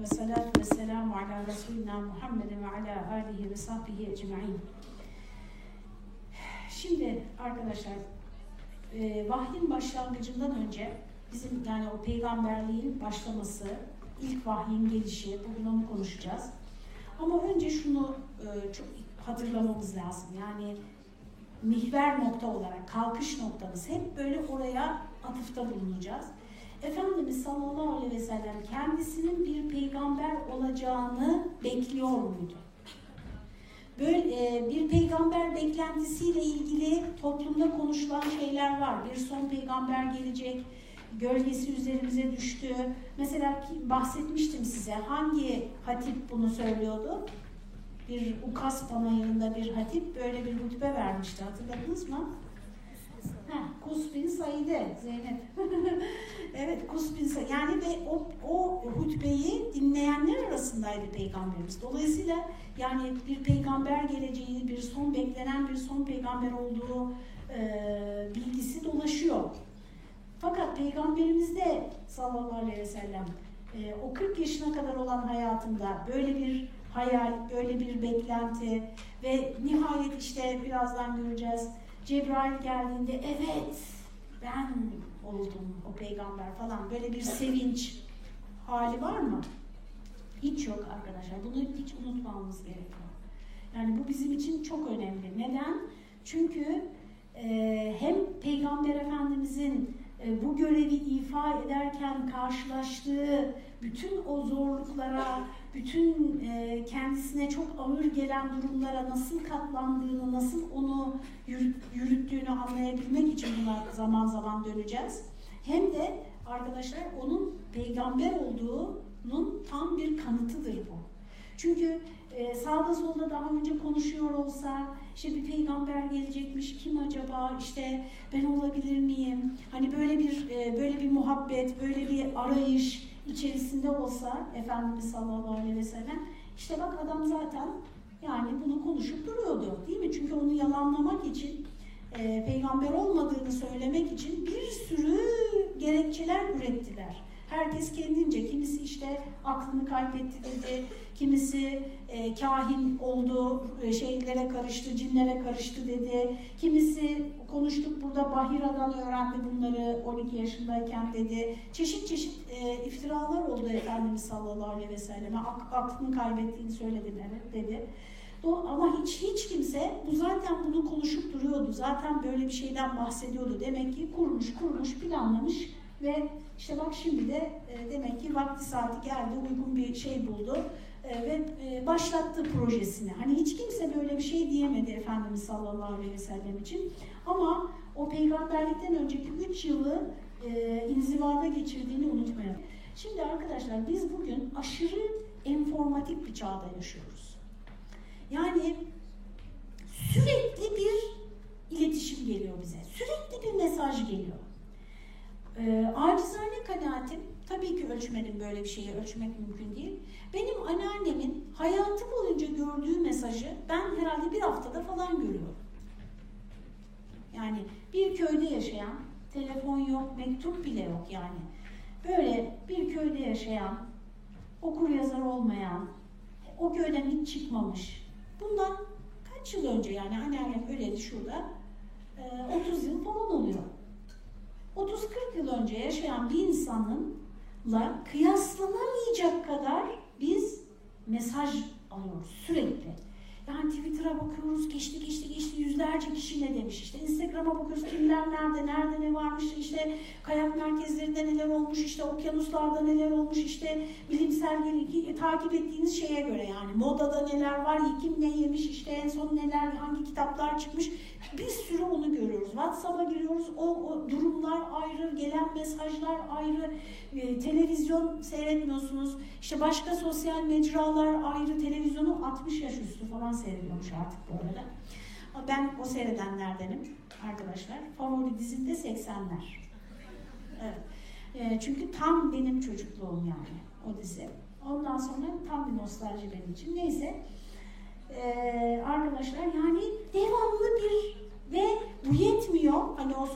ve salatu ve selamu ala Resulina Muhammedin ve ala alihi ve sahbihi ecma'in. Şimdi arkadaşlar e, vahyin başlangıcından önce bizim yani o peygamberliğin başlaması, ilk vahyin gelişi, bugün onu konuşacağız. Ama önce şunu e, çok hatırlamamız lazım. Yani mihver nokta olarak, kalkış noktamız hep böyle oraya atıfta bulunacağız. Efendimiz sallallahu aleyhi ve sellem kendisinin bir peygamber olacağını bekliyor muydu? Böyle e, bir peygamber beklentisiyle ilgili toplumda konuşulan şeyler var. Bir son peygamber gelecek, gölgesi üzerimize düştü. Mesela bahsetmiştim size hangi hatip bunu söylüyordu? Bir Ukas panayırında bir hatip böyle bir hutbe vermişti. Hatırladınız mı? Kus bin Said'e Zeynep. evet Kus bin Said. Yani ve o, o hutbeyi dinleyenler arasındaydı peygamberimiz. Dolayısıyla yani bir peygamber geleceği, bir son beklenen bir son peygamber olduğu e, bilgisi dolaşıyor. Fakat peygamberimiz de sallallahu aleyhi ve sellem e, o 40 yaşına kadar olan hayatında böyle bir hayal, böyle bir beklenti ve nihayet işte birazdan göreceğiz Cebrail geldiğinde evet ben oldum o peygamber falan böyle bir sevinç hali var mı? Hiç yok arkadaşlar. Bunu hiç unutmamamız gerekiyor. Yani bu bizim için çok önemli. Neden? Çünkü e, hem Peygamber Efendimizin e, bu görevi ifa ederken karşılaştığı bütün o zorluklara, bütün e, kendisine çok ağır gelen durumlara nasıl katlandığını, nasıl onu yürüttüğünü anlayabilmek için buna zaman zaman döneceğiz. Hem de arkadaşlar onun peygamber olduğunun tam bir kanıtıdır bu. Çünkü e, sağda solda daha önce konuşuyor olsa, işte bir peygamber gelecekmiş, kim acaba, işte ben olabilir miyim? Hani böyle bir e, böyle bir muhabbet, böyle bir arayış içerisinde olsa Efendimiz sallallahu aleyhi ve sellem, işte bak adam zaten yani bunu konuşup duruyordu değil mi? Çünkü onu yalanlamak için, e, peygamber olmadığını söylemek için bir sürü gerekçeler ürettiler. Herkes kendince, kimisi işte aklını kaybetti dedi, kimisi e, kahin oldu, e, şeylere karıştı, cinlere karıştı dedi, kimisi konuştuk burada Bahira'dan öğrendi bunları 12 yaşındayken dedi. Çeşit çeşit e, iftiralar oldu Efendimiz sallallahu aleyhi ve selleme, Ak, aklını kaybettiğini söyledi dedi. Ama hiç hiç kimse bu zaten bunu konuşup duruyordu. Zaten böyle bir şeyden bahsediyordu. Demek ki kurmuş, kurmuş, planlamış ve işte bak şimdi de e, demek ki vakti saati geldi, uygun bir şey buldu e, ve e, başlattı projesini. Hani hiç kimse böyle bir şey diyemedi Efendimiz sallallahu aleyhi ve sellem için. Ama o peygamberlikten önceki üç yılı e, inzivada geçirdiğini unutmayalım. Şimdi arkadaşlar biz bugün aşırı informatik bir çağda yaşıyoruz. Yani sürekli bir iletişim geliyor bize. Sürekli bir mesaj geliyor. E, acizane kanaatim, tabii ki ölçmedim böyle bir şeyi, ölçmek mümkün değil. Benim anneannemin hayatı boyunca gördüğü mesajı ben herhalde bir haftada falan görüyorum. Yani bir köyde yaşayan, telefon yok, mektup bile yok yani. Böyle bir köyde yaşayan, okur yazar olmayan, o köyden hiç çıkmamış. Bundan kaç yıl önce yani anneannem öyleydi şurada, 30 yıl falan oluyor. 30-40 yıl önce yaşayan bir insanınla kıyaslanamayacak kadar biz mesaj alıyoruz sürekli. Yani Twitter'a bakıyoruz, geçti geçti geçti yüzlerce kişi ne demiş işte. Instagram'a bakıyoruz kimler nerede, nerede ne varmış işte kayak merkezlerinde neler olmuş işte okyanuslarda neler olmuş işte bilimsel gelişi takip ettiğiniz şeye göre yani modada neler var, kim ne yemiş işte en son neler, hangi kitaplar çıkmış bir sürü onu görüyoruz. WhatsApp'a giriyoruz o, o durumlar ayrı, gelen mesajlar ayrı, e, televizyon seyretmiyorsunuz işte başka sosyal mecralar ayrı, televizyonu 60 yaş üstü falan seyrediyormuş artık bu arada. Ben o seyredenlerdenim arkadaşlar. Favori dizim de 80'ler. Evet. E, çünkü tam benim çocukluğum yani o dizi. Ondan sonra tam bir nostalji benim için. Neyse. Ee, arkadaşlar yani devamlı bir ve bu yetmiyor. Hani o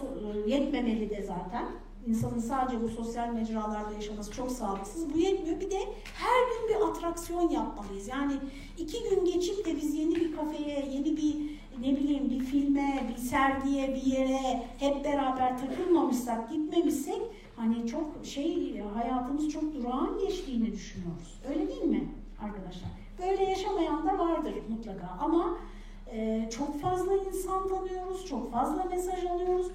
yetmemeli de zaten. İnsanın sadece bu sosyal mecralarda yaşaması çok sağlıksız. Bu yetmiyor. Bir de her gün bir atraksiyon yapmalıyız. Yani iki gün geçip de biz yeni bir kafeye, yeni bir ne bileyim bir filme, bir sergiye, bir yere hep beraber takılmamışsak, gitmemişsek hani çok şey hayatımız çok durağan geçtiğini düşünüyoruz. Öyle değil mi arkadaşlar? Böyle yaşamayan da vardır mutlaka ama e, çok fazla insan tanıyoruz, çok fazla mesaj alıyoruz.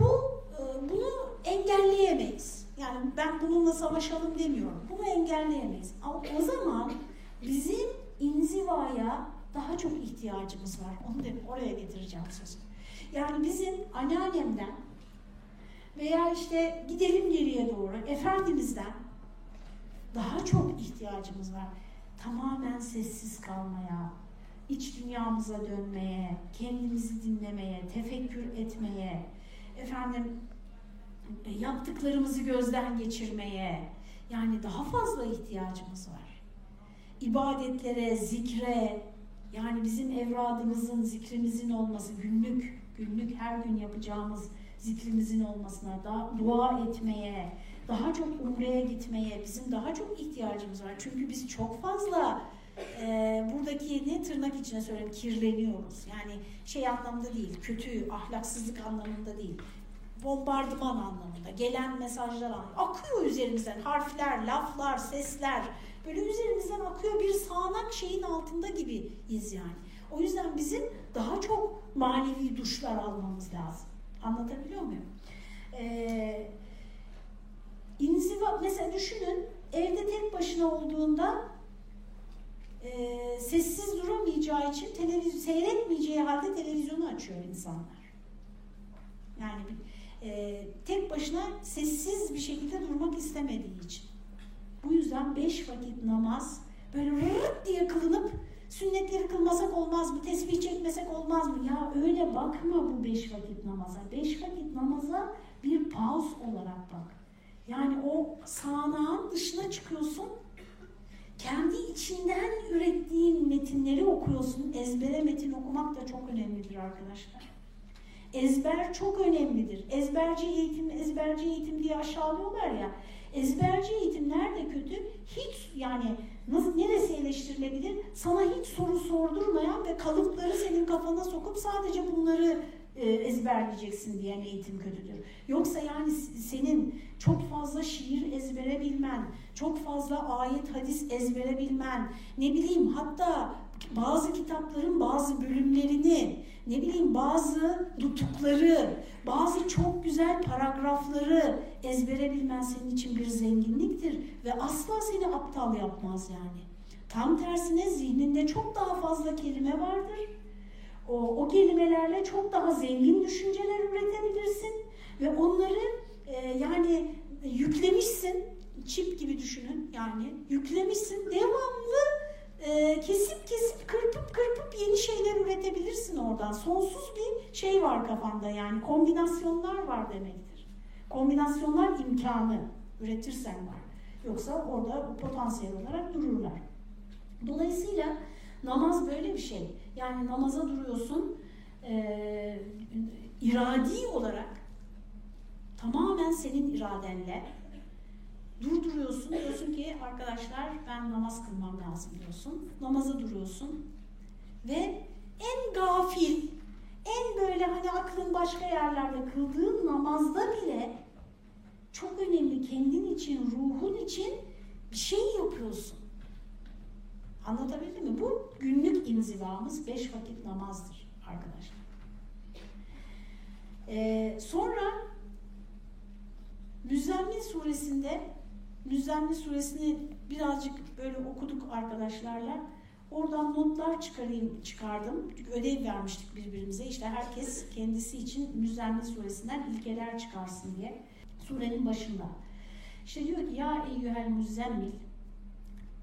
Bu bunu engelleyemeyiz. Yani ben bununla savaşalım demiyorum. Bunu engelleyemeyiz. Ama o zaman bizim inzivaya daha çok ihtiyacımız var. Onu da oraya getireceğim sözü. Yani bizim anneannemden veya işte gidelim geriye doğru Efendimiz'den daha çok ihtiyacımız var. Tamamen sessiz kalmaya, iç dünyamıza dönmeye, kendimizi dinlemeye, tefekkür etmeye, efendim yaptıklarımızı gözden geçirmeye, yani daha fazla ihtiyacımız var. İbadetlere, zikre, yani bizim evradımızın, zikrimizin olması, günlük, günlük her gün yapacağımız zikrimizin olmasına, da, dua etmeye, daha çok umreye gitmeye bizim daha çok ihtiyacımız var. Çünkü biz çok fazla e, buradaki ne tırnak içine söyleyeyim kirleniyoruz. Yani şey anlamında değil, kötü, ahlaksızlık anlamında değil. Bombardıman anlamında, gelen mesajlar anlamında. Akıyor üzerimizden harfler, laflar, sesler. Böyle üzerimizden akıyor bir sağanak şeyin altında gibiyiz yani. O yüzden bizim daha çok manevi duşlar almamız lazım. Anlatabiliyor muyum? Ee, inziva, mesela düşünün evde tek başına olduğunda e, sessiz duramayacağı için televizyon seyretmeyeceği halde televizyonu açıyor insanlar. Yani e, tek başına sessiz bir şekilde durmak istemediği için. Bu yüzden beş vakit namaz böyle rırt diye kılınıp sünnetleri kılmasak olmaz mı? Tesbih çekmesek olmaz mı? Ya öyle bakma bu beş vakit namaza. Beş vakit namaza bir pauz olarak bak. Yani o sağanağın dışına çıkıyorsun. Kendi içinden ürettiğin metinleri okuyorsun. Ezbere metin okumak da çok önemlidir arkadaşlar. Ezber çok önemlidir. Ezberci eğitim, ezberci eğitim diye aşağılıyorlar ya. Ezberci eğitim nerede kötü? Hiç yani nasıl neresi eleştirilebilir? Sana hiç soru sordurmayan ve kalıpları senin kafana sokup sadece bunları e, ezberleyeceksin diyen eğitim kötüdür. Yoksa yani senin çok fazla şiir ezbere bilmen, çok fazla ayet hadis ezbere bilmen, ne bileyim hatta bazı kitapların bazı bölümlerini, ne bileyim bazı nutukları, bazı çok güzel paragrafları ezbere bilmen senin için bir zenginliktir ve asla seni aptal yapmaz yani. Tam tersine zihninde çok daha fazla kelime vardır. O, o kelimelerle çok daha zengin düşünceler üretebilirsin ve onları e, yani yüklemişsin, çip gibi düşünün yani yüklemişsin devamlı e, kesip kesip kırpıp kırpıp yeni şeyler üretebilirsin oradan. Sonsuz bir şey var kafanda yani kombinasyonlar var demektir. Kombinasyonlar imkanı üretirsen var. Yoksa orada potansiyel olarak dururlar. Dolayısıyla namaz böyle bir şey. Yani namaza duruyorsun e, iradi olarak tamamen senin iradenle durduruyorsun. Diyorsun ki arkadaşlar ben namaz kılmam lazım diyorsun. Namaza duruyorsun. Ve en gafil, en böyle hani aklın başka yerlerde kıldığın namazda bile çok önemli kendin için, ruhun için bir şey yapıyorsun. Anlatabildim mi? Bu günlük inzivamız beş vakit namazdır arkadaşlar. Ee, sonra Müzzemmil suresinde Müzzemmil suresini birazcık böyle okuduk arkadaşlarla. Oradan notlar çıkarayım, çıkardım. Çünkü ödev vermiştik birbirimize. İşte herkes kendisi için Müzzemmil suresinden ilkeler çıkarsın diye. Surenin başında. İşte diyor ki ya eyyühel müzzemmil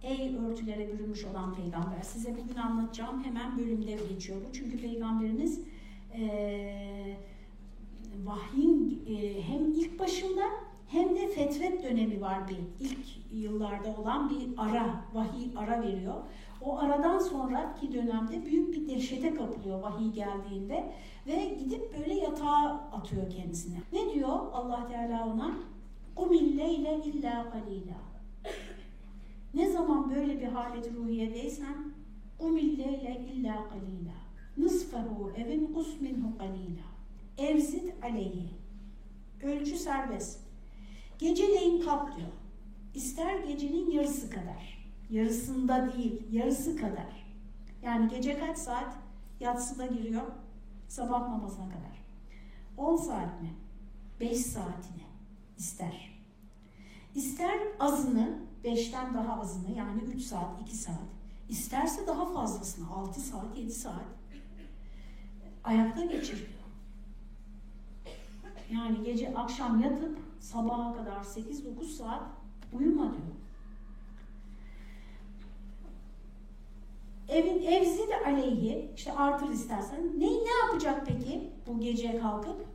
Ey örtülere bürünmüş olan peygamber. Size bugün anlatacağım hemen bölümde geçiyor bu. Çünkü peygamberimiz e, vahyin e, hem ilk başında hem de fetret dönemi var bir ilk yıllarda olan bir ara, vahiy ara veriyor. O aradan sonraki dönemde büyük bir dehşete kapılıyor vahiy geldiğinde ve gidip böyle yatağa atıyor kendisine. Ne diyor Allah Teala ona? قُمِ leyle illa qalila. Ne zaman böyle bir halet ruhiyedeysen قُمِ leyle illa qalila. Nısfehu evin kus minhu qalila. Evzid aleyhi. Ölçü serbest. Geceleyin kalk diyor. İster gecenin yarısı kadar. Yarısında değil, yarısı kadar. Yani gece kaç saat? Yatsıda giriyor. Sabah namazına kadar. 10 saat mi? 5 saatini ister. İster azını, 5'ten daha azını yani 3 saat, 2 saat. İsterse daha fazlasını, 6 saat, 7 saat ayakta geçiriyor. Yani gece akşam yatıp sabaha kadar 8-9 saat uyuma diyor. Evin evzid aleyhi işte artır istersen. Ne ne yapacak peki bu gece kalkıp?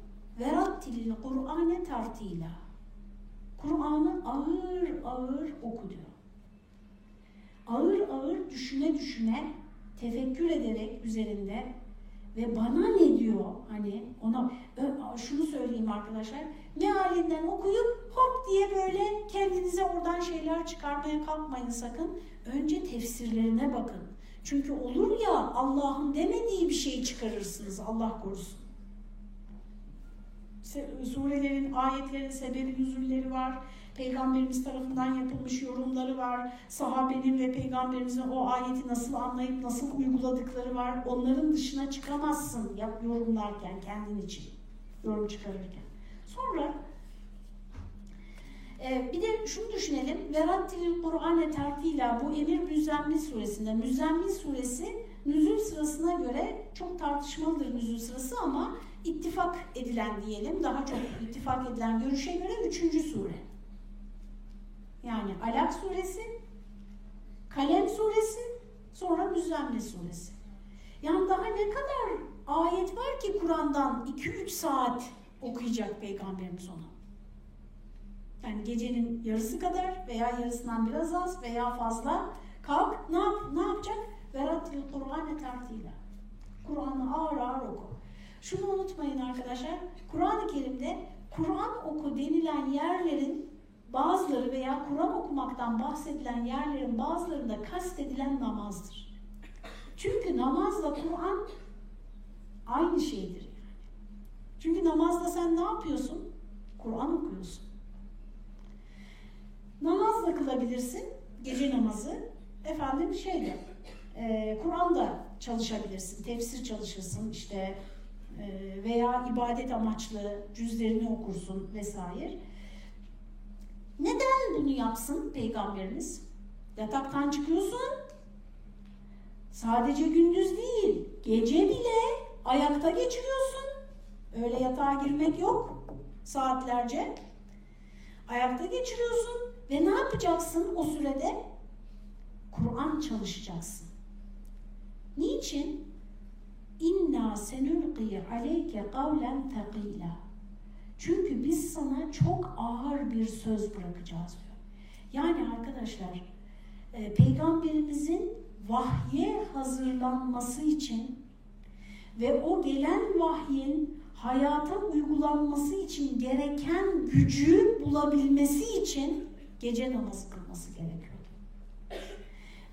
Verattilil Kur'ane tartila. Kur'an'ı ağır ağır oku diyor. Ağır ağır düşüne düşüne, tefekkür ederek üzerinde ve bana ne diyor hani ona şunu söyleyeyim arkadaşlar mealinden okuyup hop diye böyle kendinize oradan şeyler çıkarmaya kalkmayın sakın. Önce tefsirlerine bakın. Çünkü olur ya Allah'ın demediği bir şeyi çıkarırsınız Allah korusun. Surelerin, ayetlerin sebebi nüzulleri var. Peygamberimiz tarafından yapılmış yorumları var. Sahabenin ve peygamberimizin o ayeti nasıl anlayıp nasıl uyguladıkları var. Onların dışına çıkamazsın yap yorumlarken kendin için. Yorum çıkarırken. Sonra e, bir de şunu düşünelim. Verattilil Kur'ane tertila bu Emir Müzzemmil suresinde. Müzzemmil suresi nüzul sırasına göre çok tartışmalıdır nüzul sırası ama ittifak edilen diyelim, daha çok ittifak edilen görüşe göre üçüncü sure. Yani Alak suresi, Kalem suresi, sonra Müzzemmil suresi. Yani daha ne kadar ayet var ki Kur'an'dan 2-3 saat okuyacak Peygamberimiz onu. Yani gecenin yarısı kadar veya yarısından biraz az veya fazla kalk ne, yap, ne yapacak? Verattil Kur'an'e tartıyla. Kur'an'ı ağır ağır oku. Şunu unutmayın arkadaşlar. Kur'an-ı Kerim'de Kur'an oku denilen yerlerin bazıları veya Kur'an okumaktan bahsedilen yerlerin bazılarında kastedilen namazdır. Çünkü namazla Kur'an aynı şeydir yani. Çünkü namazda sen ne yapıyorsun? Kur'an okuyorsun. Namaz da kılabilirsin, gece namazı. Efendim şeyde, e, Kur'an'da çalışabilirsin, tefsir çalışırsın işte veya ibadet amaçlı cüzlerini okursun vesaire. Neden bunu yapsın Peygamberimiz? Yataktan çıkıyorsun, sadece gündüz değil, gece bile ayakta geçiriyorsun. Öyle yatağa girmek yok saatlerce. Ayakta geçiriyorsun ve ne yapacaksın o sürede? Kur'an çalışacaksın. Niçin? İnna senulqi aleyke kavlen thaqila. Çünkü biz sana çok ağır bir söz bırakacağız diyor. Yani arkadaşlar e, peygamberimizin vahye hazırlanması için ve o gelen vahyin hayata uygulanması için gereken gücü bulabilmesi için gece namazı kılması gerekiyordu.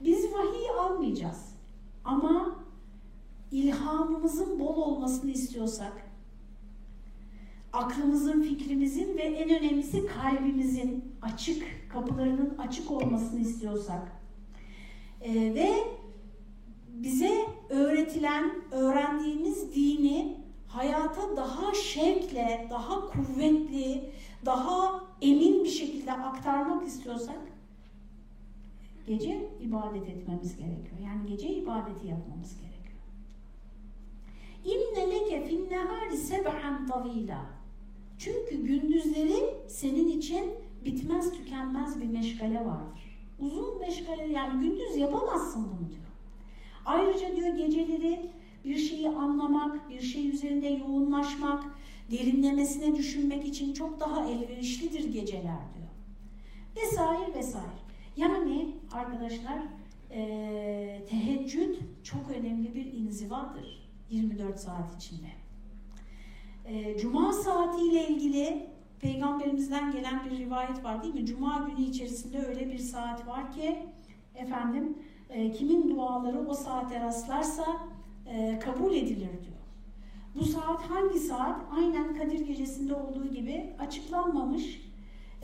Biz vahiy almayacağız ama ilhamımızın bol olmasını istiyorsak, aklımızın, fikrimizin ve en önemlisi kalbimizin açık, kapılarının açık olmasını istiyorsak e, ve bize öğretilen, öğrendiğimiz dini hayata daha şevkle, daha kuvvetli, daha emin bir şekilde aktarmak istiyorsak gece ibadet etmemiz gerekiyor. Yani gece ibadeti yapmamız gerekiyor. İnne leke fin nehari seb'an tavila. Çünkü gündüzleri senin için bitmez tükenmez bir meşgale vardır. Uzun meşgale yani gündüz yapamazsın bunu diyor. Ayrıca diyor geceleri bir şeyi anlamak, bir şey üzerinde yoğunlaşmak derinlemesine düşünmek için çok daha elverişlidir geceler diyor. Vesaire vesaire. Yani arkadaşlar e, teheccüd çok önemli bir inzivadır 24 saat içinde. E, Cuma saatiyle ilgili Peygamberimizden gelen bir rivayet var değil mi? Cuma günü içerisinde öyle bir saat var ki efendim e, kimin duaları o saate rastlarsa e, kabul edilir diyor. Bu saat hangi saat? Aynen Kadir Gecesi'nde olduğu gibi açıklanmamış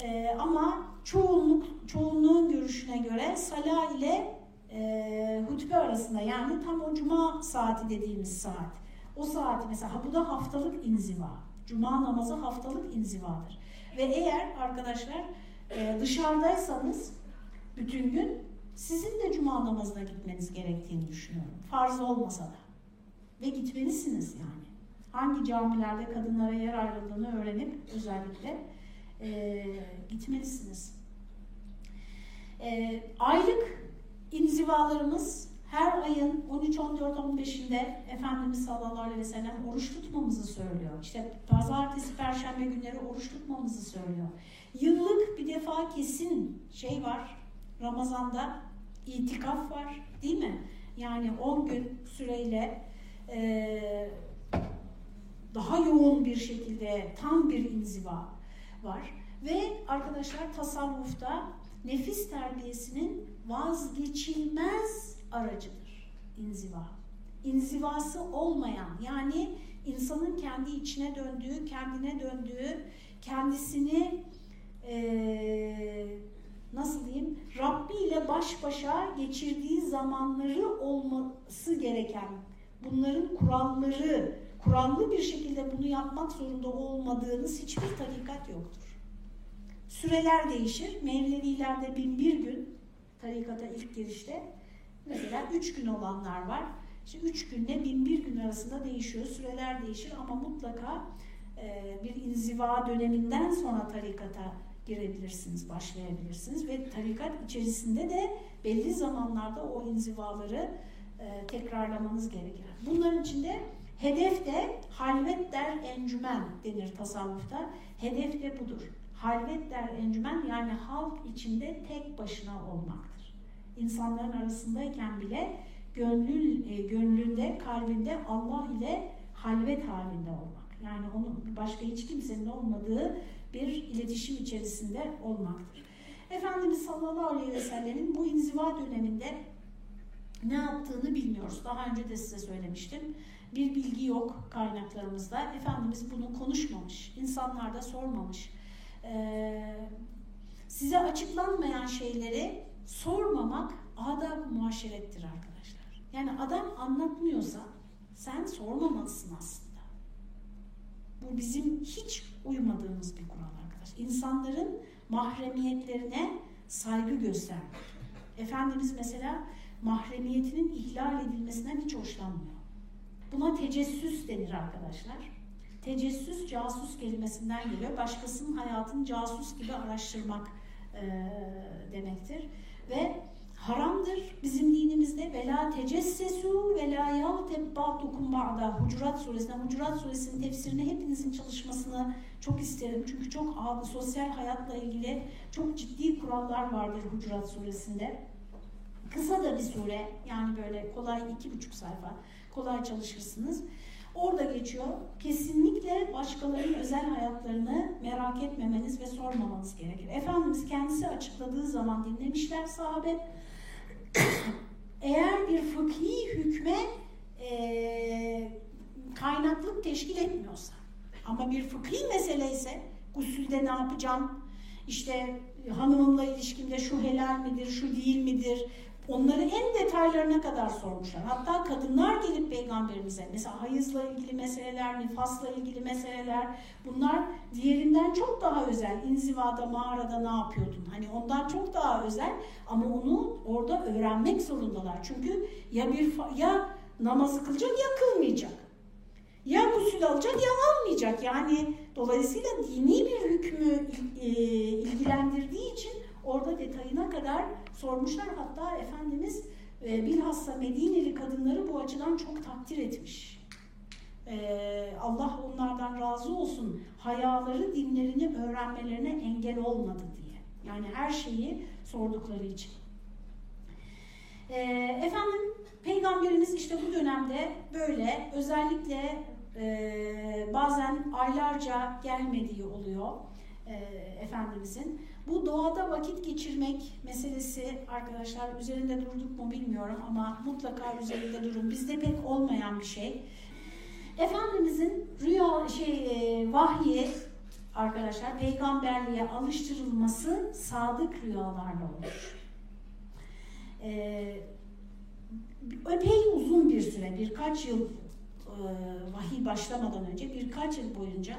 e, ama çoğunluk çoğunluğun görüşüne göre sala ile e, hutbe arasında yani tam o cuma saati dediğimiz saat. O saat mesela bu da haftalık inziva. Cuma namazı haftalık inzivadır. Ve eğer arkadaşlar e, dışarıdaysanız bütün gün sizin de cuma namazına gitmeniz gerektiğini düşünüyorum. Farz olmasa da. Ve gitmelisiniz yani. Hangi camilerde kadınlara yer ayrıldığını öğrenip özellikle e, gitmelisiniz. E, aylık inzivalarımız her ayın 13, 14, 15'inde Efendimiz sallallahu aleyhi ve sellem oruç tutmamızı söylüyor. İşte pazartesi, perşembe günleri oruç tutmamızı söylüyor. Yıllık bir defa kesin şey var. Ramazan'da itikaf var değil mi? Yani 10 gün süreyle e, daha yoğun bir şekilde tam bir inziva var. Ve arkadaşlar tasavvufta nefis terbiyesinin vazgeçilmez aracıdır inziva. İnzivası olmayan yani insanın kendi içine döndüğü, kendine döndüğü, kendisini e, nasıl diyeyim Rabbi ile baş başa geçirdiği zamanları olması gereken bunların kuralları, kurallı bir şekilde bunu yapmak zorunda olmadığınız hiçbir tarikat yoktur. Süreler değişir. Mevlevilerde bin bir gün tarikata ilk girişte mesela üç gün olanlar var. İşte üç günle bin bir gün arasında değişiyor. Süreler değişir ama mutlaka e, bir inziva döneminden sonra tarikata girebilirsiniz, başlayabilirsiniz ve tarikat içerisinde de belli zamanlarda o inzivaları e, tekrarlamanız gerekir. Bunların içinde hedef de halvet der encümen denir tasavvufta. Hedef de budur halvet der encümen yani halk içinde tek başına olmaktır. İnsanların arasındayken bile gönlün, e, gönlünde, kalbinde Allah ile halvet halinde olmak. Yani onun başka hiç kimsenin olmadığı bir iletişim içerisinde olmaktır. Efendimiz sallallahu aleyhi ve sellemin bu inziva döneminde ne yaptığını bilmiyoruz. Daha önce de size söylemiştim. Bir bilgi yok kaynaklarımızda. Efendimiz bunu konuşmamış. İnsanlar da sormamış e, size açıklanmayan şeyleri sormamak adab muaşerettir arkadaşlar. Yani adam anlatmıyorsa sen sormamalısın aslında. Bu bizim hiç uymadığımız bir kural arkadaş. İnsanların mahremiyetlerine saygı göstermek. Efendimiz mesela mahremiyetinin ihlal edilmesinden hiç hoşlanmıyor. Buna tecessüs denir arkadaşlar. Tecessüs casus kelimesinden geliyor. Başkasının hayatını casus gibi araştırmak e, demektir. Ve haramdır bizim dinimizde ve la tecessesu ve la ba'dukum ba'da Hucurat suresinde Hucurat suresinin tefsirini hepinizin çalışmasını çok isterim. Çünkü çok sosyal hayatla ilgili çok ciddi kurallar vardır Hucurat suresinde. Kısa da bir sure yani böyle kolay iki buçuk sayfa kolay çalışırsınız. Orada geçiyor. Kesinlikle başkalarının özel hayatlarını merak etmemeniz ve sormamanız gerekir. Efendimiz kendisi açıkladığı zaman dinlemişler sahabe. Eğer bir fıkhi hükme e, kaynaklık teşkil etmiyorsa ama bir fıkhi mesele ise gusülde ne yapacağım, işte hanımımla ilişkimde şu helal midir, şu değil midir, Onları en detaylarına kadar sormuşlar. Hatta kadınlar gelip peygamberimize mesela hayızla ilgili meseleler, nifasla ilgili meseleler bunlar diğerinden çok daha özel. İnzivada, mağarada ne yapıyordun? Hani ondan çok daha özel ama onu orada öğrenmek zorundalar. Çünkü ya bir ya namazı kılacak ya kılmayacak. Ya gusül alacak ya almayacak. Yani dolayısıyla dini bir hükmü e, ilgilendirdiği için Orada detayına kadar sormuşlar. Hatta Efendimiz e, bilhassa Medineli kadınları bu açıdan çok takdir etmiş. Ee, Allah onlardan razı olsun. Hayaları dinlerini öğrenmelerine engel olmadı diye. Yani her şeyi sordukları için. Ee, efendim Peygamberimiz işte bu dönemde böyle özellikle e, bazen aylarca gelmediği oluyor e, Efendimizin. Bu doğada vakit geçirmek meselesi arkadaşlar üzerinde durduk mu bilmiyorum ama mutlaka üzerinde durun. Bizde pek olmayan bir şey. Efendimizin rüya şey e, vahyi arkadaşlar peygamberliğe alıştırılması sadık rüyalarla olur. Ee, epey uzun bir süre, birkaç yıl e, vahiy başlamadan önce, birkaç yıl boyunca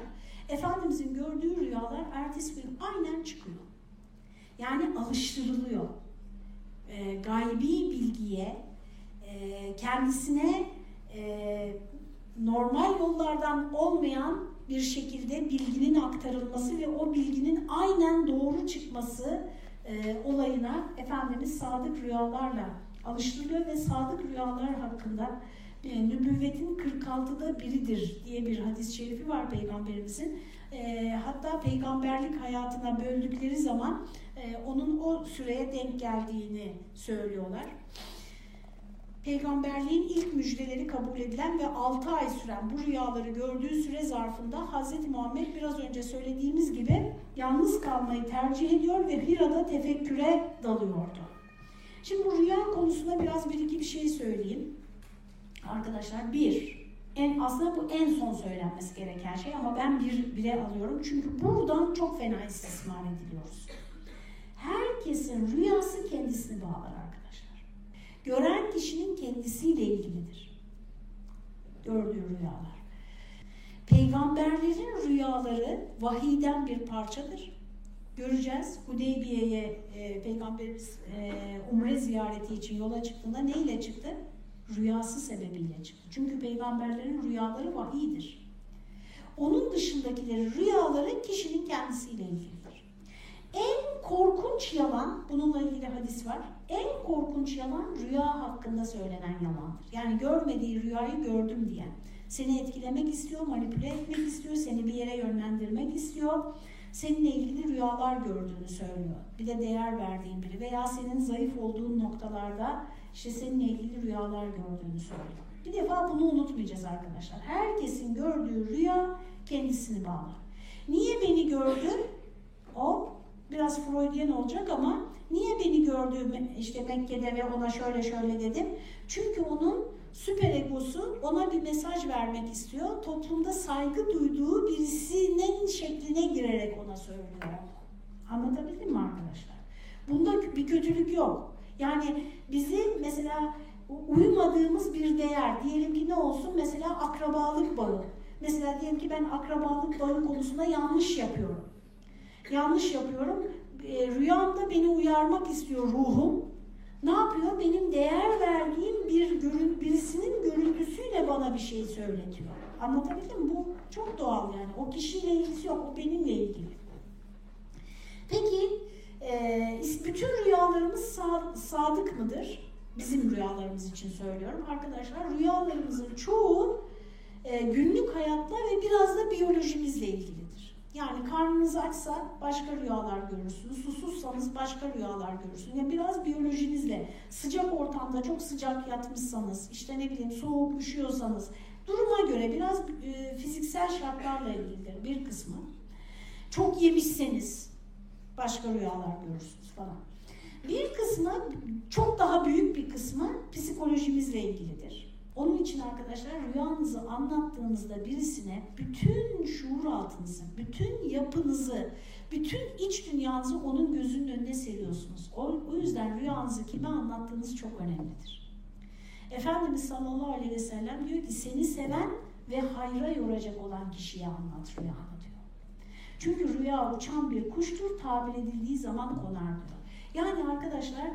Efendimizin gördüğü rüyalar ertesi gün aynen çıkıyor. Yani alıştırılıyor. E, gaybi bilgiye, e, kendisine e, normal yollardan olmayan bir şekilde bilginin aktarılması ve o bilginin aynen doğru çıkması e, olayına Efendimiz sadık rüyalarla alıştırılıyor ve sadık rüyalar hakkında e, nübüvvetin 46'da biridir diye bir hadis-i şerifi var Peygamberimizin. E, hatta peygamberlik hayatına böldükleri zaman e, onun o süreye denk geldiğini söylüyorlar. Peygamberliğin ilk müjdeleri kabul edilen ve 6 ay süren bu rüyaları gördüğü süre zarfında Hz. Muhammed biraz önce söylediğimiz gibi yalnız kalmayı tercih ediyor ve Hira'da tefekküre dalıyordu. Şimdi bu rüya konusunda biraz bir iki bir şey söyleyeyim. Arkadaşlar bir, en, aslında bu en son söylenmesi gereken şey ama ben bir bile alıyorum. Çünkü buradan çok fena istismar ediliyoruz. Herkesin rüyası kendisini bağlar arkadaşlar. Gören kişinin kendisiyle ilgilidir. Gördüğü rüyalar. Peygamberlerin rüyaları vahiyden bir parçadır. Göreceğiz. Hudeybiye'ye e, Peygamberimiz e, umre ziyareti için yola çıktığında neyle çıktı? Rüyası sebebiyle çıktı. Çünkü peygamberlerin rüyaları vahiydir. Onun dışındakileri rüyaları kişinin kendisiyle ilgilidir. En korkunç yalan, bununla ilgili hadis var. En korkunç yalan rüya hakkında söylenen yalandır. Yani görmediği rüyayı gördüm diyen. Seni etkilemek istiyor, manipüle etmek istiyor, seni bir yere yönlendirmek istiyor. Seninle ilgili rüyalar gördüğünü söylüyor. Bir de değer verdiğin biri veya senin zayıf olduğun noktalarda işte seninle ilgili rüyalar gördüğünü söylüyor. Bir defa bunu unutmayacağız arkadaşlar. Herkesin gördüğü rüya kendisini bağlar. Niye beni gördü? O biraz Freudian olacak ama niye beni gördü işte Mekke'de ve ona şöyle şöyle dedim? Çünkü onun süper egosu ona bir mesaj vermek istiyor. Toplumda saygı duyduğu birisinin şekline girerek ona söylüyor. Anlatabildim mi arkadaşlar? Bunda bir kötülük yok. Yani bizim mesela uymadığımız bir değer, diyelim ki ne olsun mesela akrabalık bağı. Mesela diyelim ki ben akrabalık bağı konusunda yanlış yapıyorum. Yanlış yapıyorum. E, rüyamda beni uyarmak istiyor ruhum. Ne yapıyor? Benim değer verdiğim bir görün, birisinin görüntüsüyle bana bir şey söyletiyor. Anlatabildim mi? Bu çok doğal yani. O kişiyle ilgisi yok, o benimle ilgili. Peki e, bütün rüyalarımız sadık mıdır? Bizim rüyalarımız için söylüyorum. Arkadaşlar rüyalarımızın çoğu e, günlük hayatla ve biraz da biyolojimizle ilgilidir. Yani karnınız açsa başka rüyalar görürsünüz. Susuzsanız başka rüyalar görürsünüz. Yani biraz biyolojinizle sıcak ortamda çok sıcak yatmışsanız, işte ne bileyim soğuk üşüyorsanız duruma göre biraz e, fiziksel şartlarla ilgilidir bir kısmı. Çok yemişseniz başka rüyalar görürsünüz falan. Bir kısmı, çok daha büyük bir kısmı psikolojimizle ilgilidir. Onun için arkadaşlar rüyanızı anlattığınızda birisine bütün şuur altınızı, bütün yapınızı, bütün iç dünyanızı onun gözünün önüne seriyorsunuz. O, o yüzden rüyanızı kime anlattığınız çok önemlidir. Efendimiz sallallahu aleyhi ve sellem diyor ki seni seven ve hayra yoracak olan kişiye anlat rüyanı diyor. Çünkü rüya uçan bir kuştur, tabir edildiği zaman konar diyor. Yani arkadaşlar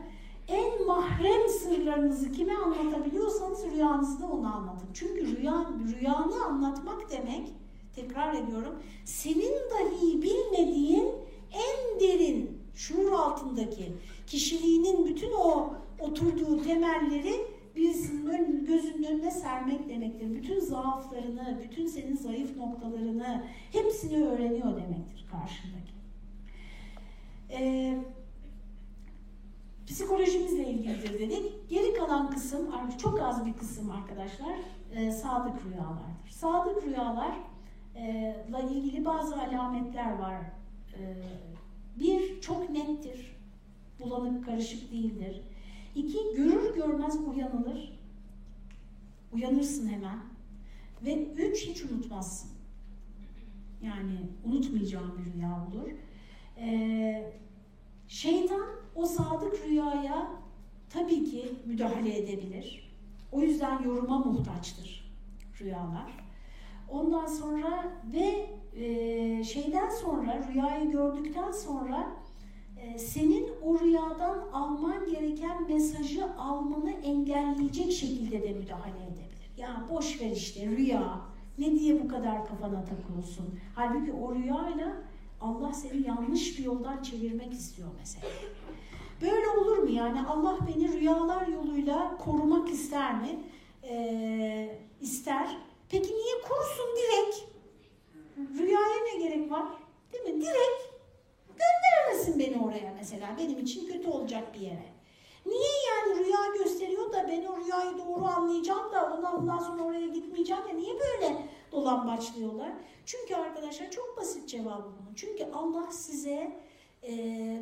en mahrem sırlarınızı kime anlatabiliyorsanız rüyanızda onu anlatın. Çünkü rüya, rüyanı anlatmak demek, tekrar ediyorum, senin dahi bilmediğin en derin şuur altındaki kişiliğinin bütün o oturduğu temelleri birisinin ön, gözünün önüne sermek demektir. Bütün zaaflarını, bütün senin zayıf noktalarını hepsini öğreniyor demektir karşındaki. Ee, dedik. Geri kalan kısım, çok az bir kısım arkadaşlar, e, sadık rüyalardır. Sadık rüyalarla e, ilgili bazı alametler var. E, bir, çok nettir. Bulanık, karışık değildir. İki, görür görmez uyanılır. Uyanırsın hemen. Ve üç, hiç unutmazsın. Yani unutmayacağım bir rüya olur. Ee, şeytan o sadık rüyaya tabii ki müdahale edebilir. O yüzden yoruma muhtaçtır rüyalar. Ondan sonra ve e, şeyden sonra rüyayı gördükten sonra e, senin o rüyadan alman gereken mesajı almanı engelleyecek şekilde de müdahale edebilir. Ya boş ver işte rüya. Ne diye bu kadar kafana takıyorsun? Halbuki o rüyayla Allah seni yanlış bir yoldan çevirmek istiyor mesela. Böyle olur mu yani? Allah beni rüyalar yoluyla korumak ister mi? Ee, ister. Peki niye kursun direkt? Rüyaya ne gerek var? Değil mi? Direkt göndermesin beni oraya mesela. Benim için kötü olacak bir yere. Niye yani rüya gösteriyor da ben o rüyayı doğru anlayacağım da ondan, ondan sonra oraya gitmeyeceğim ya niye böyle dolambaçlıyorlar? Çünkü arkadaşlar çok basit cevabı bunun. Çünkü Allah size e,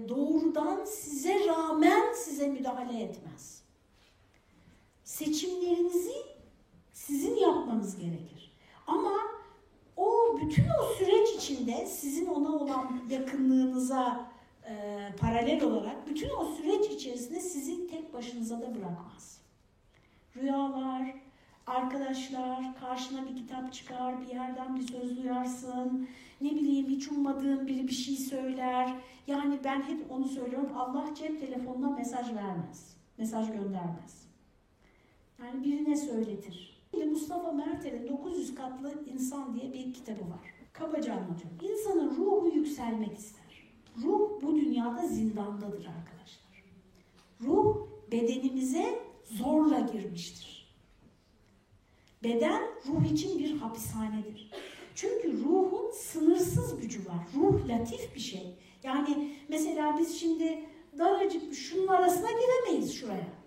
doğrudan size rağmen size müdahale etmez. Seçimlerinizi sizin yapmanız gerekir. Ama o bütün o süreç içinde sizin ona olan yakınlığınıza e, paralel olarak bütün o süreç içerisinde sizi tek başınıza da bırakmaz. Rüyalar, arkadaşlar, karşına bir kitap çıkar, bir yerden bir söz duyarsın, ne bileyim hiç ummadığın biri bir şey söyler. Yani ben hep onu söylüyorum, Allah cep telefonuna mesaj vermez, mesaj göndermez. Yani birine söyletir. Mustafa Mertel'in 900 katlı insan diye bir kitabı var. Kabaca anlatıyorum. İnsanın ruhu yükselmek ister. Ruh bu dünyada zindandadır arkadaşlar. Ruh bedenimize zorla girmiştir. Beden ruh için bir hapishanedir. Çünkü ruhun sınırsız gücü var. Ruh latif bir şey. Yani mesela biz şimdi daracık şunun arasına giremeyiz şuraya.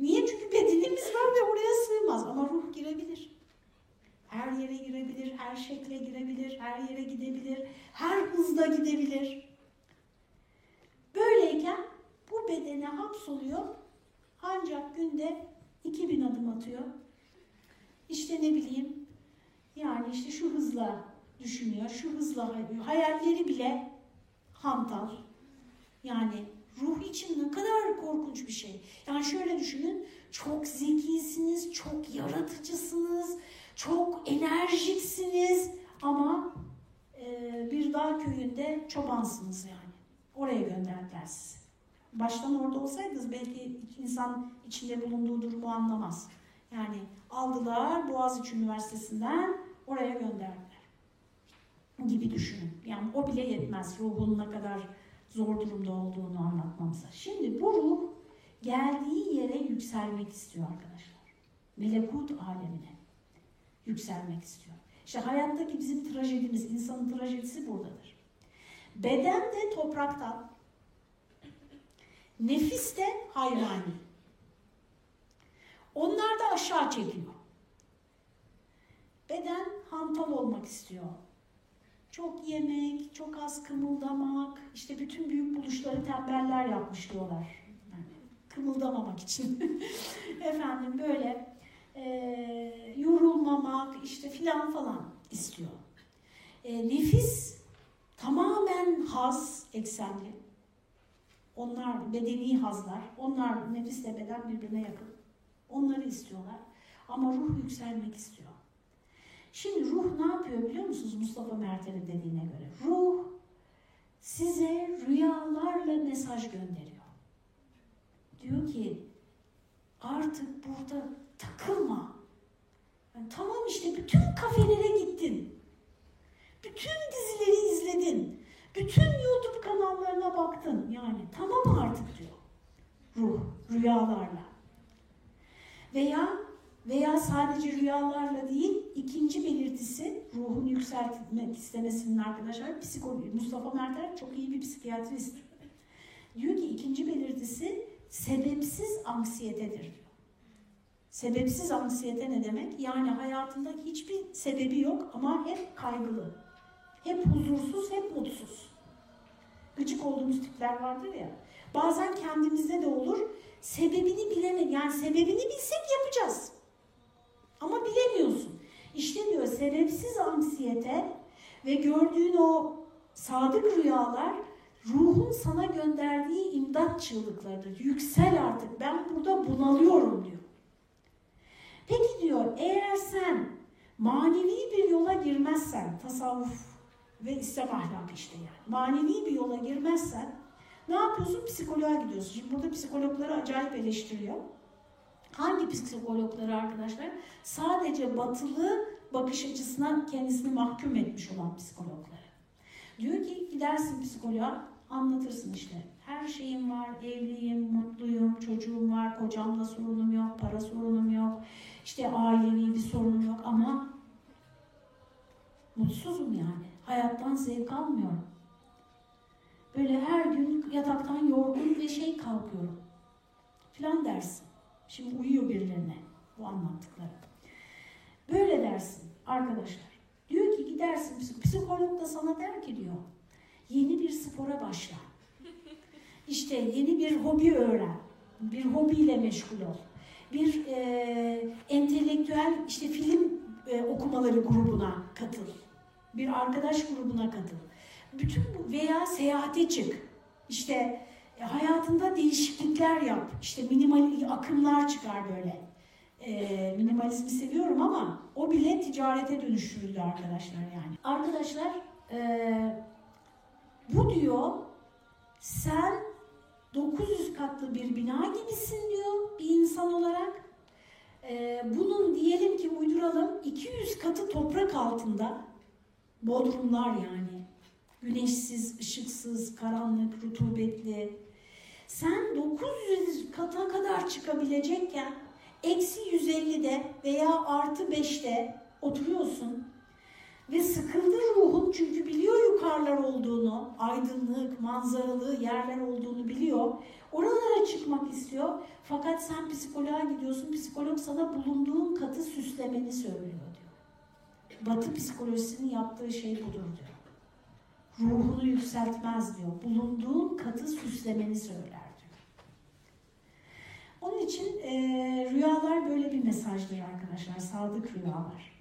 Niye? Çünkü bedenimiz var ve oraya sığmaz. Ama ruh girebilir. Her yere girebilir, her şekle girebilir, her yere gidebilir, her hızda gidebilir. Böyleyken bu bedene hapsoluyor ancak günde 2000 adım atıyor. İşte ne bileyim yani işte şu hızla düşünüyor, şu hızla hayalleri bile hantal. Yani ruh için ne kadar korkunç bir şey. Yani şöyle düşünün, çok zekisiniz, çok yaratıcısınız, çok enerjiksiniz ama e, bir dağ köyünde çobansınız yani. Oraya gönderdiler sizi. Baştan orada olsaydınız belki insan içinde bulunduğu durumu anlamaz. Yani aldılar Boğaziçi Üniversitesi'nden oraya gönderdiler. Gibi düşünün. Yani o bile yetmez ruhun ne kadar zor durumda olduğunu anlatmamıza. Şimdi bu ruh geldiği yere yükselmek istiyor arkadaşlar. Melekut alemine yükselmek istiyor. İşte hayattaki bizim trajedimiz, insanın trajedisi buradadır. Beden de topraktan, nefis de hayvani. Onlar da aşağı çekiyor. Beden hantal olmak istiyor. Çok yemek, çok az kımıldamak, işte bütün büyük buluşları tembeller yapmış diyorlar. Yani kımıldamamak için. Efendim böyle e, yorulmamak işte filan falan istiyor. E, nefis tamamen haz eksenli. Onlar bedeni hazlar. Onlar nefisle beden birbirine yakın. Onları istiyorlar. Ama ruh yükselmek istiyor. Şimdi ruh ne yapıyor biliyor musunuz Mustafa Mertel'in dediğine göre? Ruh size rüyalarla mesaj gönderiyor. Diyor ki artık burada takılma. Yani tamam işte bütün kafelere gittin. Bütün dizileri izledin. Bütün YouTube kanallarına baktın. Yani tamam artık diyor. Ruh, rüyalarla. Veya veya sadece rüyalarla değil, ikinci belirtisi ruhun yükseltmek istemesinin arkadaşlar, psikoloji, Mustafa Merter çok iyi bir psikiyatrist. Diyor ki ikinci belirtisi sebepsiz anksiyetedir. Sebepsiz anksiyete ne demek? Yani hayatında hiçbir sebebi yok ama hep kaygılı. Hep huzursuz, hep mutsuz. Gıcık olduğumuz tipler vardır ya. Bazen kendimizde de olur. Sebebini bilemek, yani sebebini bilsek yapacağız. Ama bilemiyorsun. İşte diyor sebepsiz anksiyete ve gördüğün o sadık rüyalar ruhun sana gönderdiği imdat çığlıklarıdır. Yüksel artık ben burada bunalıyorum diyor. Peki diyor eğer sen manevi bir yola girmezsen tasavvuf ve İslam ahlakı işte yani manevi bir yola girmezsen ne yapıyorsun? Psikoloğa gidiyorsun. Şimdi burada psikologları acayip eleştiriyor. Hangi psikologları arkadaşlar? Sadece batılı bakış açısına kendisini mahkum etmiş olan psikologları. Diyor ki gidersin psikoloğa anlatırsın işte. Her şeyim var, evliyim, mutluyum, çocuğum var, kocamla sorunum yok, para sorunum yok, işte ailevi bir sorunum yok ama mutsuzum yani. Hayattan zevk almıyorum. Böyle her gün yataktan yorgun ve şey kalkıyorum. Filan dersin. Şimdi uyuyor birilerine bu anlattıkları. Böyle dersin arkadaşlar. Diyor ki gidersin psikolog da sana der ki diyor yeni bir spora başla. İşte yeni bir hobi öğren. Bir hobiyle meşgul ol. Bir e, entelektüel işte film e, okumaları grubuna katıl. Bir arkadaş grubuna katıl. Bütün bu veya seyahate çık. İşte e, hayatında değişiklikler yap. İşte minimal akımlar çıkar böyle. E, minimalizmi seviyorum ama o bile ticarete dönüştürüldü arkadaşlar yani. Arkadaşlar e, bu diyor sen 900 katlı bir bina gibisin diyor bir insan olarak. E, bunun diyelim ki uyduralım 200 katı toprak altında bodrumlar yani. Güneşsiz, ışıksız, karanlık, rutubetli. Sen 900 kata kadar çıkabilecekken eksi 150'de veya artı 5'te oturuyorsun ve sıkıldı ruhun çünkü biliyor yukarılar olduğunu, aydınlık, manzaralı yerler olduğunu biliyor. Oralara çıkmak istiyor. Fakat sen psikoloğa gidiyorsun, psikolog sana bulunduğun katı süslemeni söylüyor diyor. Batı psikolojisinin yaptığı şey budur diyor. Ruhunu yükseltmez diyor. Bulunduğun katı süslemeni söyler diyor. Onun için e, rüyalar böyle bir mesajdır arkadaşlar. Sadık rüyalar.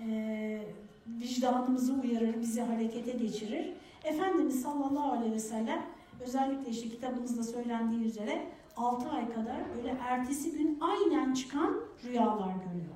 E, vicdanımızı uyarır, bizi harekete geçirir. Efendimiz sallallahu aleyhi ve sellem özellikle işte kitabımızda söylendiği üzere 6 ay kadar böyle ertesi gün aynen çıkan rüyalar görüyor.